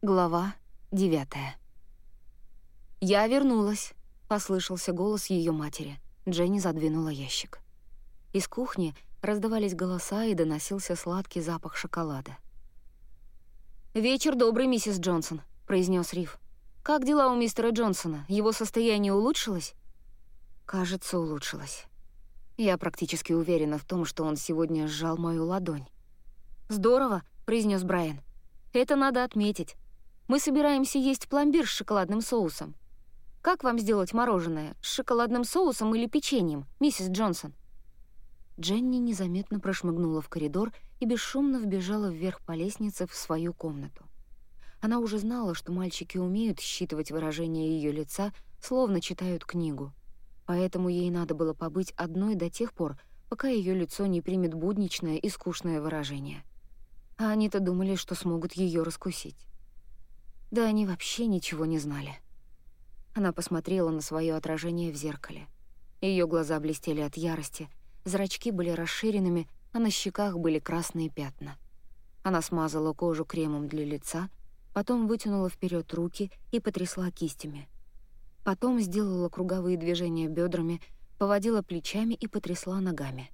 Глава девятая. «Я вернулась», — послышался голос ее матери. Дженни задвинула ящик. Из кухни раздавались голоса и доносился сладкий запах шоколада. «Вечер добрый, миссис Джонсон», — произнес Риф. «Как дела у мистера Джонсона? Его состояние улучшилось?» «Кажется, улучшилось. Я практически уверена в том, что он сегодня сжал мою ладонь». «Здорово», — произнес Брайан. «Это надо отметить. Мы собираемся есть пломбир с шоколадным соусом. Как вам сделать мороженое? С шоколадным соусом или печеньем, миссис Джонсон?» Дженни незаметно прошмыгнула в коридор и бесшумно вбежала вверх по лестнице в свою комнату. Она уже знала, что мальчики умеют считывать выражение ее лица, словно читают книгу. Поэтому ей надо было побыть одной до тех пор, пока ее лицо не примет будничное и скучное выражение. А они-то думали, что смогут ее раскусить. Да они вообще ничего не знали. Она посмотрела на свое отражение в зеркале. Ее глаза блестели от ярости, зрачки были расширенными, а на щеках были красные пятна. Она смазала кожу кремом для лица, потом вытянула вперед руки и потрясла кистями. Потом сделала круговые движения бедрами, поводила плечами и потрясла ногами.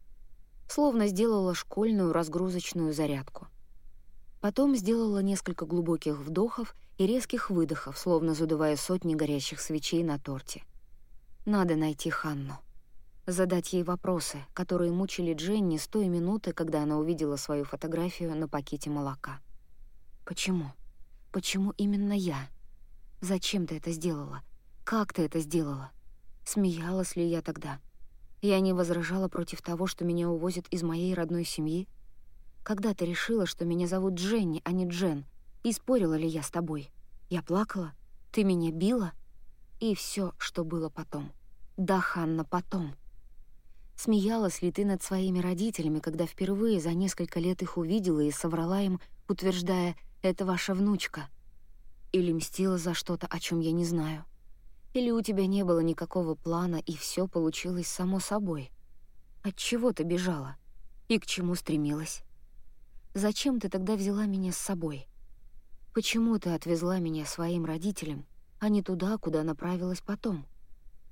Словно сделала школьную разгрузочную зарядку. Потом сделала несколько глубоких вдохов и резких выдохов, словно задувая сотни горящих свечей на торте. Надо найти Ханну. Задать ей вопросы, которые мучили Дженни с той минуты, когда она увидела свою фотографию на пакете молока. Почему? Почему именно я? Зачем ты это сделала? Как ты это сделала? Смеялась ли я тогда? Я не возражала против того, что меня увозят из моей родной семьи? Когда ты решила, что меня зовут Дженни, а не Джен? И спорила ли я с тобой? Я плакала? Ты меня била? И все, что было потом. Да, Ханна, потом. Смеялась ли ты над своими родителями, когда впервые за несколько лет их увидела и соврала им, утверждая «это ваша внучка»? Или мстила за что-то, о чем я не знаю? Или у тебя не было никакого плана, и все получилось само собой? От чего ты бежала? И к чему стремилась? Зачем ты тогда взяла меня с собой? Почему ты отвезла меня своим родителям, а не туда, куда направилась потом?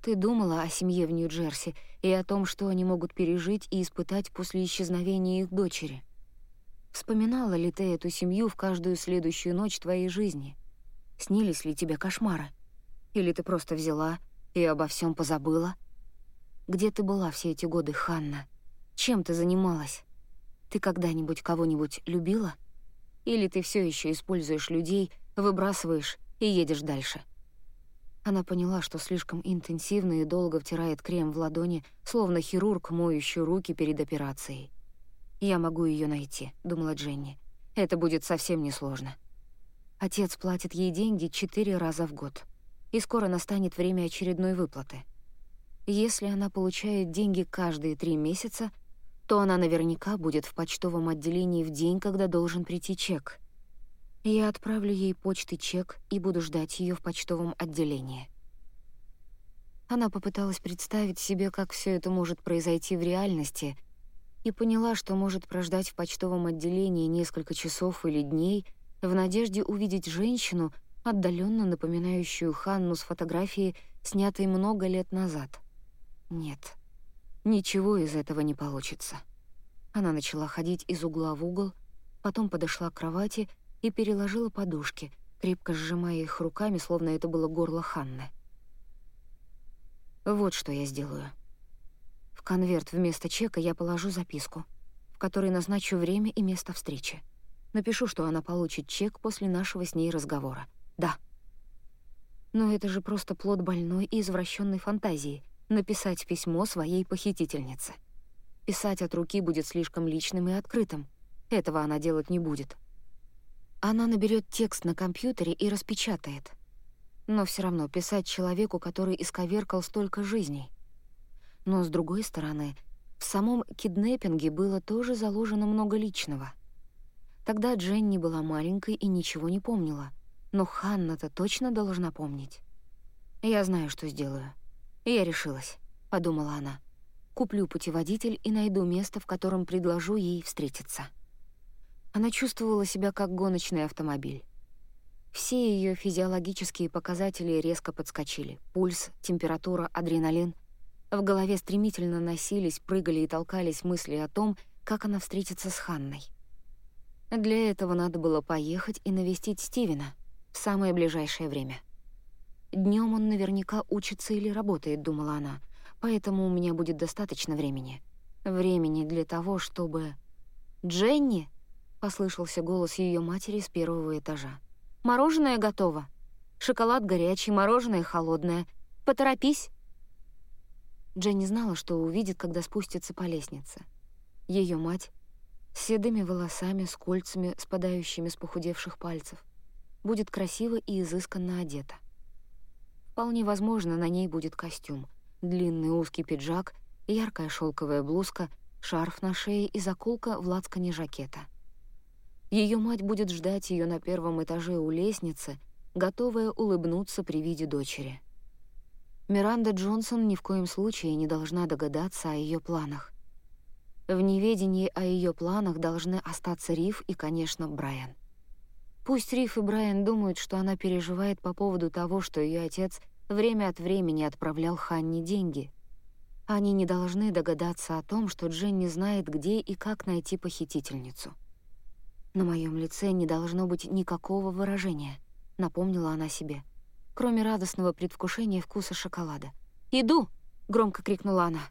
Ты думала о семье в Нью-Джерси и о том, что они могут пережить и испытать после исчезновения их дочери. Вспоминала ли ты эту семью в каждую следующую ночь твоей жизни? Снились ли тебе кошмары? Или ты просто взяла и обо всем позабыла? Где ты была все эти годы, Ханна? Чем ты занималась? Ты когда-нибудь кого-нибудь любила? Или ты все еще используешь людей, выбрасываешь и едешь дальше?» Она поняла, что слишком интенсивно и долго втирает крем в ладони, словно хирург, моющий руки перед операцией. «Я могу ее найти», — думала Дженни. «Это будет совсем несложно». Отец платит ей деньги четыре раза в год, и скоро настанет время очередной выплаты. Если она получает деньги каждые три месяца, то она наверняка будет в почтовом отделении в день, когда должен прийти чек. Я отправлю ей почты чек и буду ждать ее в почтовом отделении. Она попыталась представить себе, как все это может произойти в реальности, и поняла, что может прождать в почтовом отделении несколько часов или дней в надежде увидеть женщину, отдаленно напоминающую Ханну с фотографии, снятой много лет назад. Нет. Ничего из этого не получится. Она начала ходить из угла в угол, потом подошла к кровати и переложила подушки, крепко сжимая их руками, словно это было горло Ханны. Вот что я сделаю. В конверт вместо чека я положу записку, в которой назначу время и место встречи. Напишу, что она получит чек после нашего с ней разговора. Да. Но это же просто плод больной и извращенной фантазии — написать письмо своей похитительнице. Писать от руки будет слишком личным и открытым. Этого она делать не будет. Она наберет текст на компьютере и распечатает. Но все равно писать человеку, который исковеркал столько жизней. Но, с другой стороны, в самом киднеппинге было тоже заложено много личного. Тогда Дженни была маленькой и ничего не помнила. Но Ханна-то точно должна помнить. Я знаю, что сделаю. «Я решилась», — подумала она. «Куплю путеводитель и найду место, в котором предложу ей встретиться». Она чувствовала себя как гоночный автомобиль. Все ее физиологические показатели резко подскочили. Пульс, температура, адреналин. В голове стремительно носились, прыгали и толкались мысли о том, как она встретится с Ханной. Для этого надо было поехать и навестить Стивена в самое ближайшее время. Днем он наверняка учится или работает, думала она, поэтому у меня будет достаточно времени. Времени для того, чтобы... «Дженни!» — послышался голос ее матери с первого этажа. «Мороженое готово. Шоколад горячий, мороженое холодное. Поторопись!» Дженни знала, что увидит, когда спустится по лестнице. Ее мать с седыми волосами, с кольцами, спадающими с похудевших пальцев. Будет красиво и изысканно одета. Вполне возможно, на ней будет костюм. Длинный узкий пиджак, яркая шелковая блузка, шарф на шее и заколка в лацкане жакета. Ее мать будет ждать ее на первом этаже у лестницы, готовая улыбнуться при виде дочери. Миранда Джонсон ни в коем случае не должна догадаться о ее планах. В неведении о ее планах должны остаться Риф и, конечно, Брайан. Пусть Риф и Брайан думают, что она переживает по поводу того, что ее отец время от времени отправлял Ханне деньги. Они не должны догадаться о том, что Джен не знает, где и как найти похитительницу. На моем лице не должно быть никакого выражения, напомнила она себе, кроме радостного предвкушения вкуса шоколада. «Иду!» — громко крикнула она.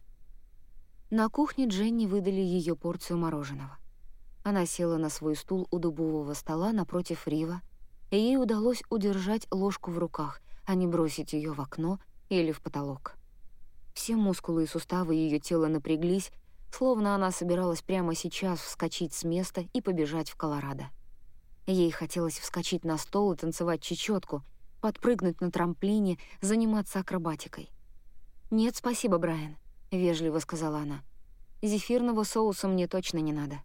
На кухне Дженни выдали ее порцию мороженого. Она села на свой стул у дубового стола напротив Рива, и ей удалось удержать ложку в руках, а не бросить ее в окно или в потолок. Все мускулы и суставы ее тела напряглись, словно она собиралась прямо сейчас вскочить с места и побежать в Колорадо. Ей хотелось вскочить на стол и танцевать чечетку, подпрыгнуть на трамплине, заниматься акробатикой. «Нет, спасибо, Брайан. — вежливо сказала она. «Зефирного соуса мне точно не надо».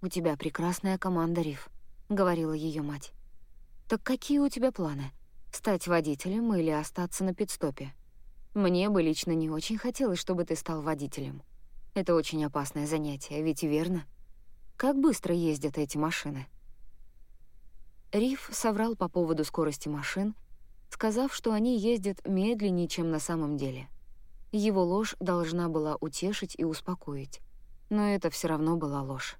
«У тебя прекрасная команда, Риф», — говорила ее мать. «Так какие у тебя планы? Стать водителем или остаться на пидстопе? Мне бы лично не очень хотелось, чтобы ты стал водителем. Это очень опасное занятие, ведь верно? Как быстро ездят эти машины?» Риф соврал по поводу скорости машин, сказав, что они ездят медленнее, чем на самом деле — его ложь должна была утешить и успокоить. Но это все равно была ложь.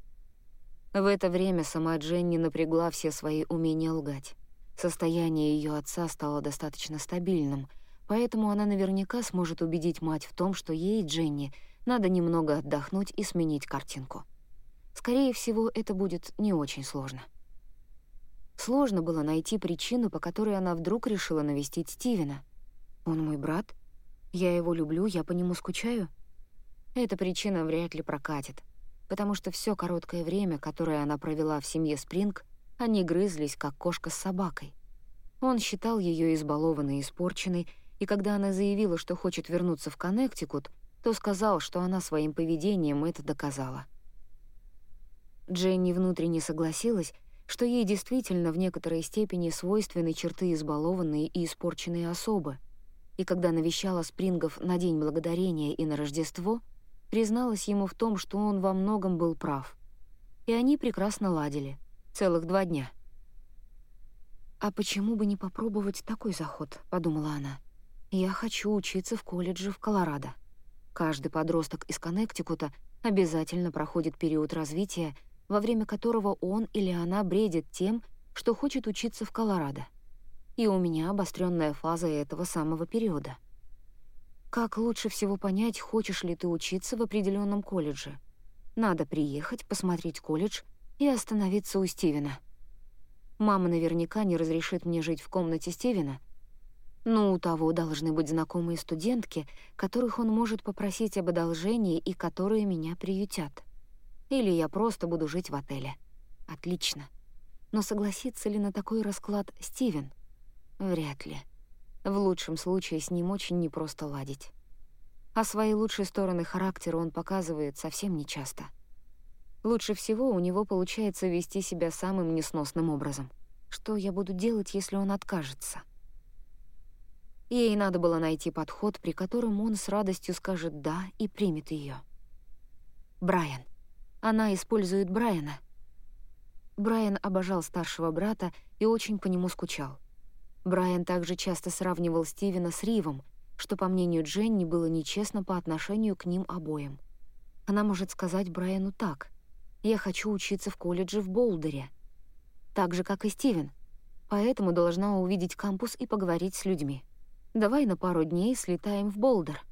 В это время сама Дженни напрягла все свои умения лгать. Состояние ее отца стало достаточно стабильным, поэтому она наверняка сможет убедить мать в том, что ей, Дженни, надо немного отдохнуть и сменить картинку. Скорее всего, это будет не очень сложно. Сложно было найти причину, по которой она вдруг решила навестить Стивена. Он мой брат, я его люблю, я по нему скучаю. Эта причина вряд ли прокатит, потому что все короткое время, которое она провела в семье Спринг, они грызлись, как кошка с собакой. Он считал ее избалованной и испорченной, и когда она заявила, что хочет вернуться в Коннектикут, то сказал, что она своим поведением это доказала. Дженни внутренне согласилась, что ей действительно в некоторой степени свойственны черты избалованной и испорченной особы — и когда навещала Спрингов на День Благодарения и на Рождество, призналась ему в том, что он во многом был прав. И они прекрасно ладили. Целых два дня. «А почему бы не попробовать такой заход?» — подумала она. «Я хочу учиться в колледже в Колорадо. Каждый подросток из Коннектикута обязательно проходит период развития, во время которого он или она бредит тем, что хочет учиться в Колорадо и у меня обостренная фаза этого самого периода. Как лучше всего понять, хочешь ли ты учиться в определенном колледже? Надо приехать, посмотреть колледж и остановиться у Стивена. Мама наверняка не разрешит мне жить в комнате Стивена, но у того должны быть знакомые студентки, которых он может попросить об одолжении и которые меня приютят. Или я просто буду жить в отеле. Отлично. Но согласится ли на такой расклад Стивен? Вряд ли. В лучшем случае с ним очень непросто ладить. А свои лучшие стороны характера он показывает совсем нечасто. Лучше всего у него получается вести себя самым несносным образом. Что я буду делать, если он откажется? Ей надо было найти подход, при котором он с радостью скажет «да» и примет ее. Брайан. Она использует Брайана. Брайан обожал старшего брата и очень по нему скучал. Брайан также часто сравнивал Стивена с Ривом, что, по мнению Дженни, было нечестно по отношению к ним обоим. Она может сказать Брайану так. «Я хочу учиться в колледже в Болдере». Так же, как и Стивен. Поэтому должна увидеть кампус и поговорить с людьми. Давай на пару дней слетаем в Болдер.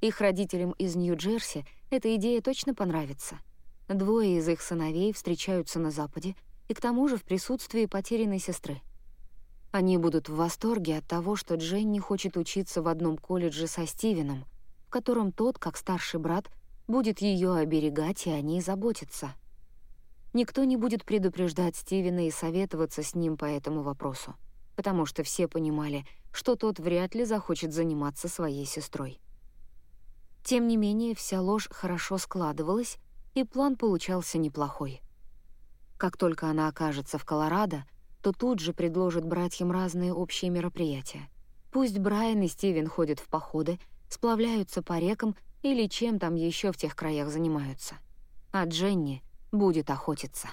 Их родителям из Нью-Джерси эта идея точно понравится. Двое из их сыновей встречаются на Западе, и к тому же в присутствии потерянной сестры. Они будут в восторге от того, что Дженни хочет учиться в одном колледже со Стивеном, в котором тот, как старший брат, будет ее оберегать и о ней заботиться. Никто не будет предупреждать Стивена и советоваться с ним по этому вопросу, потому что все понимали, что тот вряд ли захочет заниматься своей сестрой. Тем не менее, вся ложь хорошо складывалась, и план получался неплохой. Как только она окажется в Колорадо, то тут же предложит братьям разные общие мероприятия. Пусть Брайан и Стивен ходят в походы, сплавляются по рекам или чем там еще в тех краях занимаются. А Дженни будет охотиться.